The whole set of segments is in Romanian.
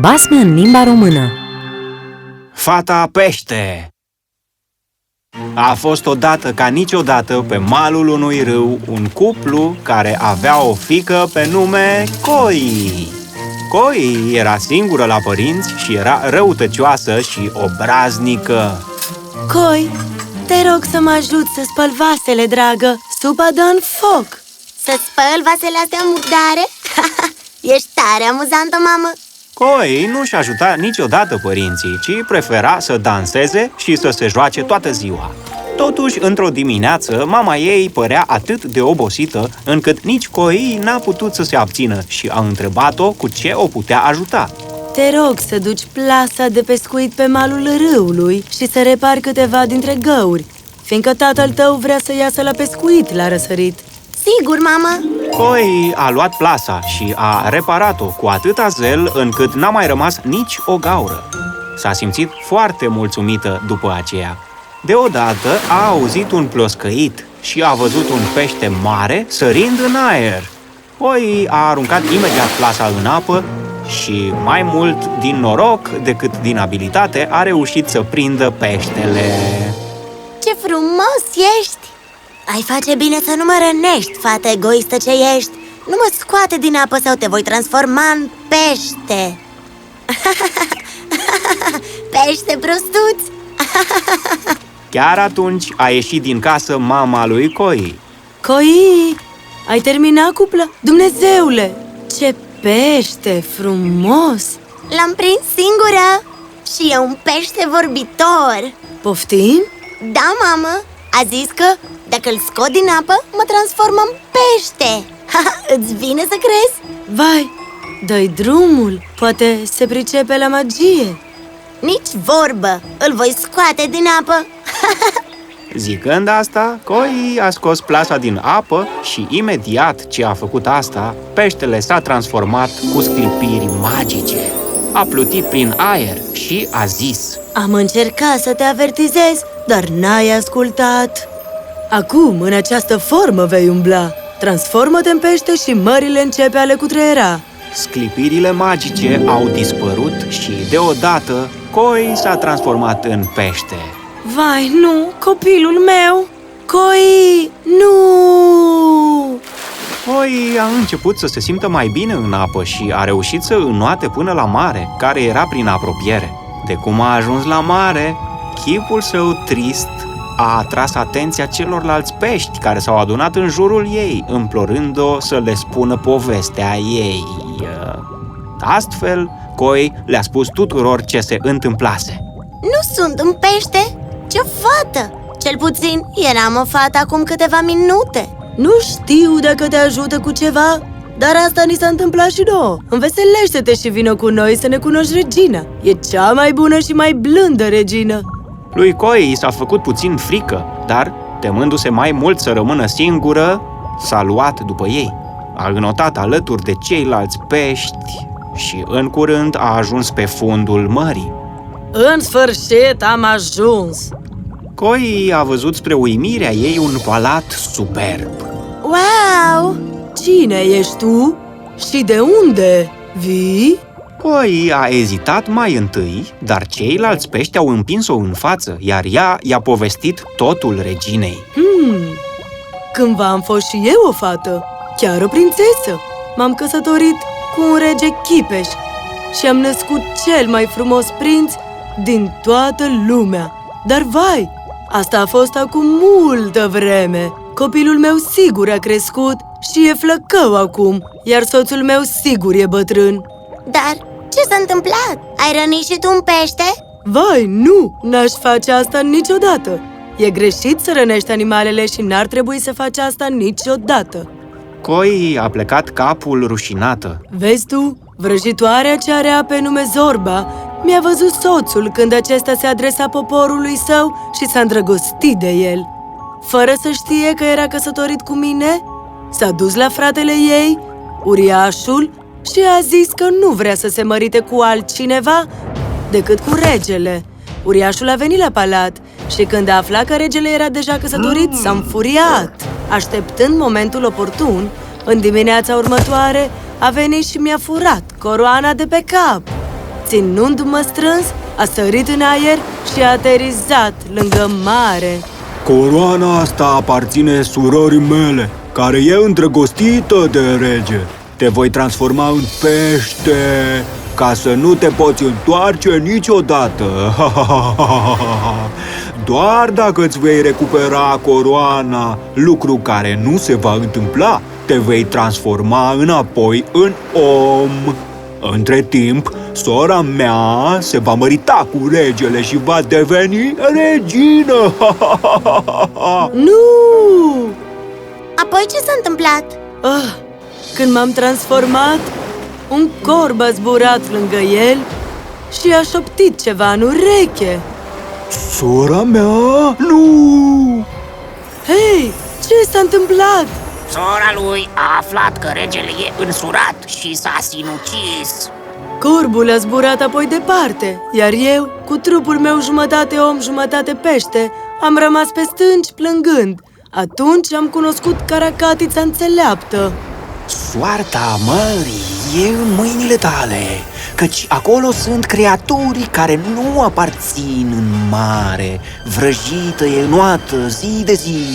Basme în limba română Fata pește A fost odată ca niciodată pe malul unui râu un cuplu care avea o fică pe nume Coi. Coi era singură la părinți și era răutăcioasă și obraznică. Coi, te rog să mă ajut să spăl vasele, dragă Supa dă în foc Să spăl vasele astea murdare? Ești tare amuzantă, mamă! Coi nu-și ajuta niciodată părinții, ci prefera să danseze și să se joace toată ziua. Totuși, într-o dimineață, mama ei părea atât de obosită încât nici Coi n-a putut să se abțină și a întrebat-o cu ce o putea ajuta. Te rog să duci plasa de pescuit pe malul râului și să repari câteva dintre găuri Fiindcă tatăl tău vrea să iasă la pescuit la răsărit Sigur, mamă! Coi a luat plasa și a reparat-o cu atâta zel încât n-a mai rămas nici o gaură. S-a simțit foarte mulțumită după aceea. Deodată a auzit un ploscăit și a văzut un pește mare sărind în aer. Coi a aruncat imediat plasa în apă și, mai mult din noroc decât din abilitate, a reușit să prindă peștele. Ce frumos ești! Ai face bine să nu mă rănești, fată egoistă ce ești Nu mă scoate din apă sau te voi transforma în pește Pește prostuț! Chiar atunci a ieșit din casă mama lui Coi. Coi, ai terminat cu plă... Dumnezeule, ce pește frumos! L-am prins singură și e un pește vorbitor Poftim? Da, mamă, a zis că dacă îl scot din apă, mă transform în pește. Îți vine să crezi? Vai, dă drumul, poate se pricepe la magie. Nici vorbă, îl voi scoate din apă. Zicând asta, Coi a scos plasa din apă și imediat ce a făcut asta, peștele s-a transformat cu sclipiri magice. A plutit prin aer și a zis Am încercat să te avertizez, dar n-ai ascultat Acum, în această formă vei umbla Transformă-te în pește și mările începe a le cutreiera Sclipirile magice au dispărut și, deodată, Coi s-a transformat în pește. Vai, nu, copilul meu! Coi, nu! Coi a început să se simtă mai bine în apă și a reușit să înoate până la mare, care era prin apropiere. De cum a ajuns la mare, chipul său trist a atras atenția celorlalți pești care s-au adunat în jurul ei, implorând-o să le spună povestea ei. Astfel, Coi le-a spus tuturor ce se întâmplase. Nu sunt un pește, ci o fată. Cel puțin eram o fată acum câteva minute. Nu știu dacă te ajută cu ceva, dar asta ni s-a întâmplat și nouă. Înveselește-te și vină cu noi să ne cunoști regina. E cea mai bună și mai blândă regină Lui Coi i s-a făcut puțin frică, dar, temându-se mai mult să rămână singură, s-a luat după ei. A înotat alături de ceilalți pești și, în curând, a ajuns pe fundul mării. În sfârșit am ajuns! Coi a văzut spre uimirea ei un palat superb. Wow! Cine ești tu? Și de unde vii? Coi a ezitat mai întâi, dar ceilalți pești au împins-o în față, iar ea i-a povestit totul reginei. Hmm, cândva am fost și eu o fată, chiar o prințesă. M-am căsătorit cu un rege chipeș și am născut cel mai frumos prinț din toată lumea. Dar vai, asta a fost acum multă vreme. Copilul meu sigur a crescut și e flăcău acum, iar soțul meu sigur e bătrân. Dar ce s-a întâmplat? Ai rănit și tu un pește? Vai, nu! N-aș face asta niciodată! E greșit să rănești animalele și n-ar trebui să faci asta niciodată! Coi a plecat capul rușinată. Vezi tu, vrăjitoarea ce are pe nume Zorba mi-a văzut soțul când acesta se adresa poporului său și s-a îndrăgostit de el. Fără să știe că era căsătorit cu mine, s-a dus la fratele ei, uriașul, și a zis că nu vrea să se mărite cu altcineva decât cu regele. Uriașul a venit la palat și când a aflat că regele era deja căsătorit, s-a înfuriat. Așteptând momentul oportun, în dimineața următoare a venit și mi-a furat coroana de pe cap. Ținându-mă strâns, a sărit în aer și a aterizat lângă mare. Coroana asta aparține surorii mele, care e îndrăgostită de rege. Te voi transforma în pește, ca să nu te poți întoarce niciodată. Doar dacă îți vei recupera coroana, lucru care nu se va întâmpla, te vei transforma înapoi în om. Între timp, sora mea se va mărita cu regele și va deveni regină. Nu! Apoi ce s-a întâmplat? Ah, când m-am transformat, un corb a zburat lângă el și a șoptit ceva în ureche. Sora mea? Nu! Hei, ce s-a întâmplat? Sora lui a aflat că regele e însurat și s-a sinucis. Corbul a zburat apoi departe, iar eu, cu trupul meu jumătate om, jumătate pește, am rămas pe stânci plângând. Atunci am cunoscut caracatița înțeleaptă. Soarta mării e în mâinile tale, căci acolo sunt creaturi care nu aparțin în mare, vrăjită e înoată zi de zi.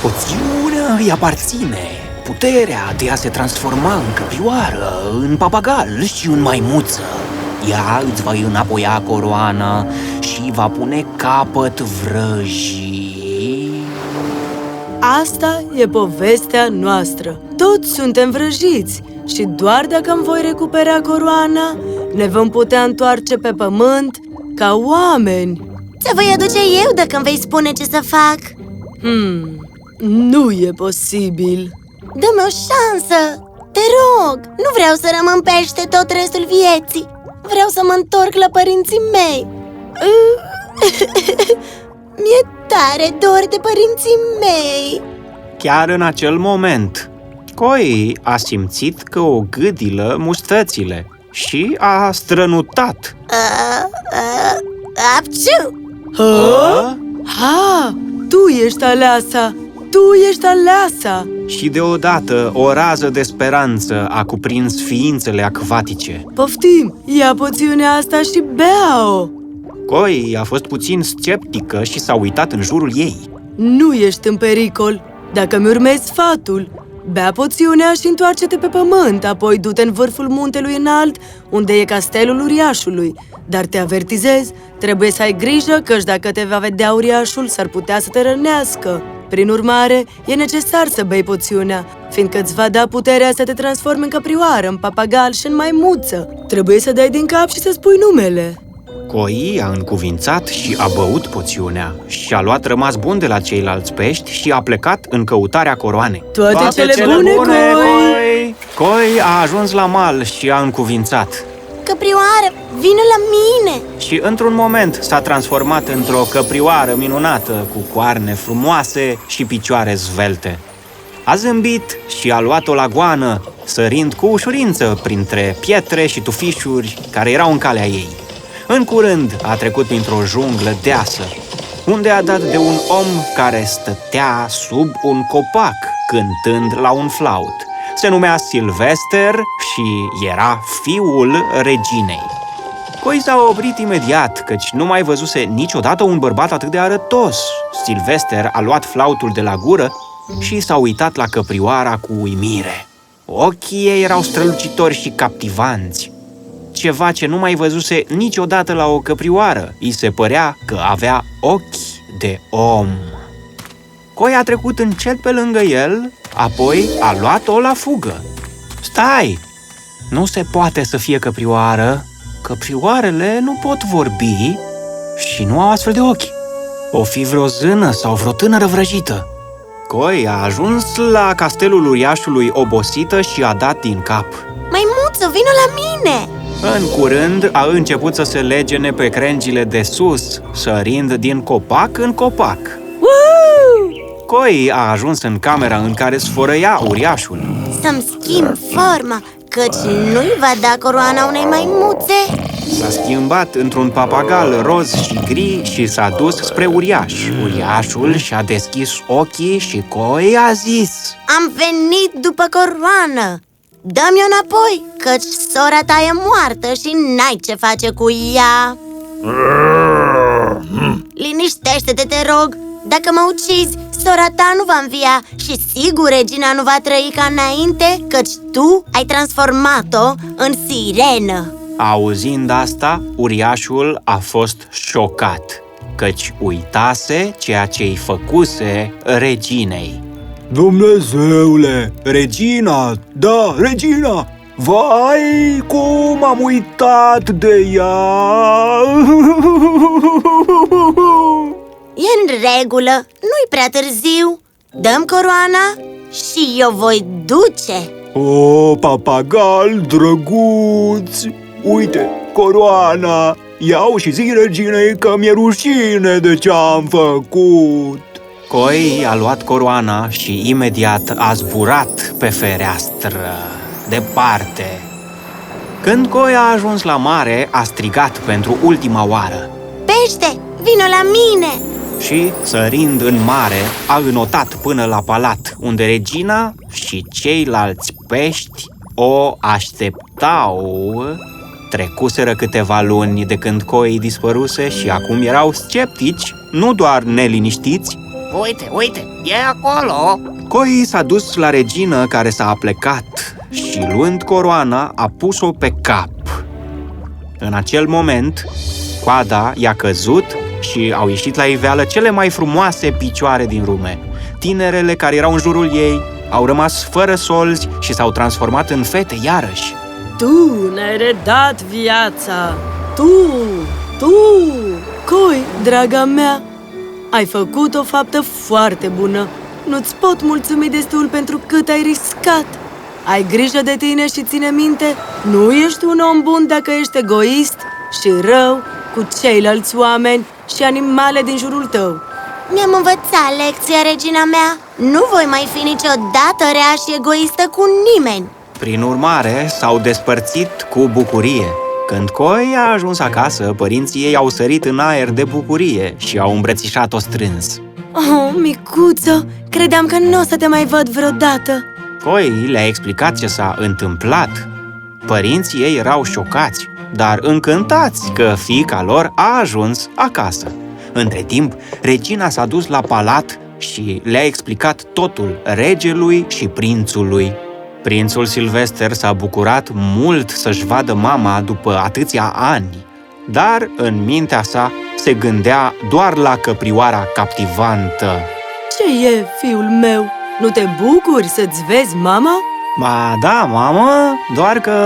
Poțiunea îi aparține, puterea de a se transforma în căprioară, în papagal și în maimuță. Ea îți va înapoia coroana și va pune capăt vrăjii. Asta e povestea noastră. Toți suntem vrăjiți și doar dacă îmi voi recupera coroana, ne vom putea întoarce pe pământ ca oameni. Ți voi aduce eu dacă îmi vei spune ce să fac Hmm, nu e posibil. Dă-mi o șansă! Te rog! Nu vreau să rămân pește tot restul vieții Vreau să mă întorc la părinții mei Mi-e tare dor de părinții mei Chiar în acel moment, Coi a simțit că o gâdilă mustățile și a strănutat. uh, uh, Apciu! Ha? Ha! Tu ești aleasa! Tu ești aleasa! Și deodată o rază de speranță a cuprins ființele acvatice. Poftim! Ia poțiunea asta și bea-o! Coi a fost puțin sceptică și s-a uitat în jurul ei. Nu ești în pericol. Dacă mi urmezi sfatul, bea poțiunea și întoarce-te pe pământ, apoi du-te în vârful muntelui înalt, unde e castelul uriașului. Dar te avertizez, trebuie să ai grijă căci dacă te va vedea uriașul, s-ar putea să te rănească. Prin urmare, e necesar să bei poțiunea, fiindcă îți va da puterea să te transformi în căprioară, în papagal și în maimuță. Trebuie să dai din cap și să spui numele. Coi a încuvințat și a băut poțiunea și a luat rămas bun de la ceilalți pești și a plecat în căutarea coroanei. Toate cele bune, Coi! Coi! Coi a ajuns la mal și a încuvințat. Căprioară, vină la mine! Și într-un moment s-a transformat într-o căprioară minunată cu coarne frumoase și picioare zvelte. A zâmbit și a luat-o la goană, sărind cu ușurință printre pietre și tufișuri care erau în calea ei. În curând a trecut printr-o junglă deasă, unde a dat de un om care stătea sub un copac cântând la un flaut. Se numea Silvester și era fiul reginei. Coi s-a oprit imediat, căci nu mai văzuse niciodată un bărbat atât de arătos. Silvester a luat flautul de la gură și s-a uitat la căprioara cu uimire. Ochii ei erau strălucitori și captivanți. Ceva ce nu mai văzuse niciodată la o căprioară. Îi se părea că avea ochi de om. Coi a trecut încet pe lângă el, apoi a luat-o la fugă. Stai! Nu se poate să fie căprioară. Căprioarele nu pot vorbi și nu au astfel de ochi. O fi vreo zână sau vreo tânără vrăjită. Coi a ajuns la castelul uriașului obosită și a dat din cap. Maimuță, vină la mine! În curând a început să se legene pe crengile de sus, sărind din copac în copac. Coi a ajuns în camera în care sfărăia uriașul. Să-mi schimb forma, căci nu-i va da coroana unei maimuțe S-a schimbat într-un papagal roz și gri și s-a dus spre uriaș. Uriașul și-a deschis ochii și Coi a zis Am venit după coroană Dă-mi-o înapoi, căci sora ta e moartă și n-ai ce face cu ea. Liniștește-te, te rog. Dacă mă ucizi, sora ta nu va învia Și sigur regina nu va trăi ca înainte Căci tu ai transformat-o în sirenă. Auzind asta, uriașul a fost șocat, căci uitase ceea ce-i făcuse reginei. Dumnezeule, Regina, da, Regina! Vai, cum am uitat de ea! E în regulă, nu-i prea târziu Dăm coroana și eu voi duce O, papagal drăguț! Uite, coroana! Iau și zi reginei că mi-e rușine de ce am făcut! Coi a luat coroana și imediat a zburat pe fereastră, departe. Când Coi a ajuns la mare, a strigat pentru ultima oară Pește, vino la mine! și, sărind în mare, a înotat până la palat, unde regina și ceilalți pești o așteptau. Trecuseră câteva luni de când coii dispăruse și acum erau sceptici, nu doar neliniștiți. Uite, uite, e acolo Coii s-a dus la regină care s-a aplecat și, luând coroana, a pus-o pe cap. În acel moment, coada i-a căzut și au ieșit la iveală cele mai frumoase picioare din lume. Tinerele care erau în jurul ei au rămas fără solzi și s-au transformat în fete iarăși. Tu ne-ai redat viața! Tu, tu! Coi, draga mea, ai făcut o faptă foarte bună. Nu-ți pot mulțumi destul pentru cât ai riscat. Ai grijă de tine și ține minte, nu ești un om bun dacă ești egoist și rău cu ceilalți oameni și animale din jurul tău. Mi-am învățat lecția, regina mea Nu voi mai fi niciodată rea și egoistă cu nimeni Prin urmare, s-au despărțit cu bucurie. Când Coi a ajuns acasă, părinții ei au sărit în aer de bucurie și au îmbrățișat-o strâns. Oh, micuță, credeam că nu o să te mai văd vreodată. Coi le-a explicat ce s-a întâmplat. Părinții ei erau șocați, dar încântați că fiica lor a ajuns acasă. Între timp, regina s-a dus la palat și le-a explicat totul regelui și prințului. Prințul Silvester s-a bucurat mult să-și vadă mama după atâția ani, dar în mintea sa se gândea doar la căprioara captivantă. Ce e, fiul meu? Nu te bucuri să-ți vezi mama? Ba da, mamă, doar că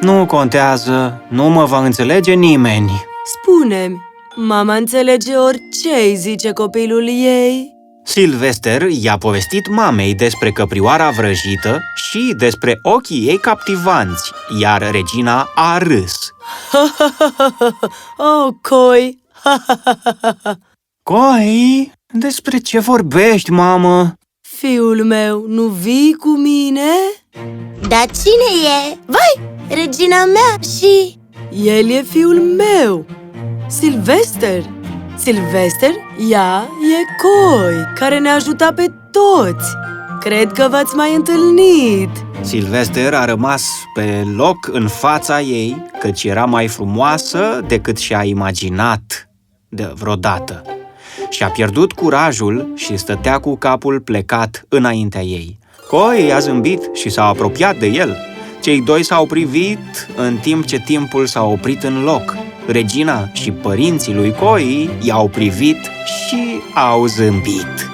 nu contează, nu mă va înțelege nimeni. Spune-mi, mama înțelege orice îi zice copilul ei? Silvester i-a povestit mamei despre căprioara vrăjită și despre ochii ei captivanți, iar regina a râs. oh, coi! Coi, despre ce vorbești, mamă? Fiul meu, nu vii cu mine? Dar cine e? Vai, regina mea și... El e fiul meu, Silvester. Silvester, ea e Coi, care ne ajuta pe toți. Cred că v-ați mai întâlnit. Silvester a rămas pe loc în fața ei, căci era mai frumoasă decât și-a imaginat de vreodată. Și-a pierdut curajul și stătea cu capul plecat înaintea ei. Coi a zâmbit și s-a apropiat de el. Cei doi s-au privit în timp ce timpul s-a oprit în loc. Regina și părinții lui Coi i-au privit și au zâmbit.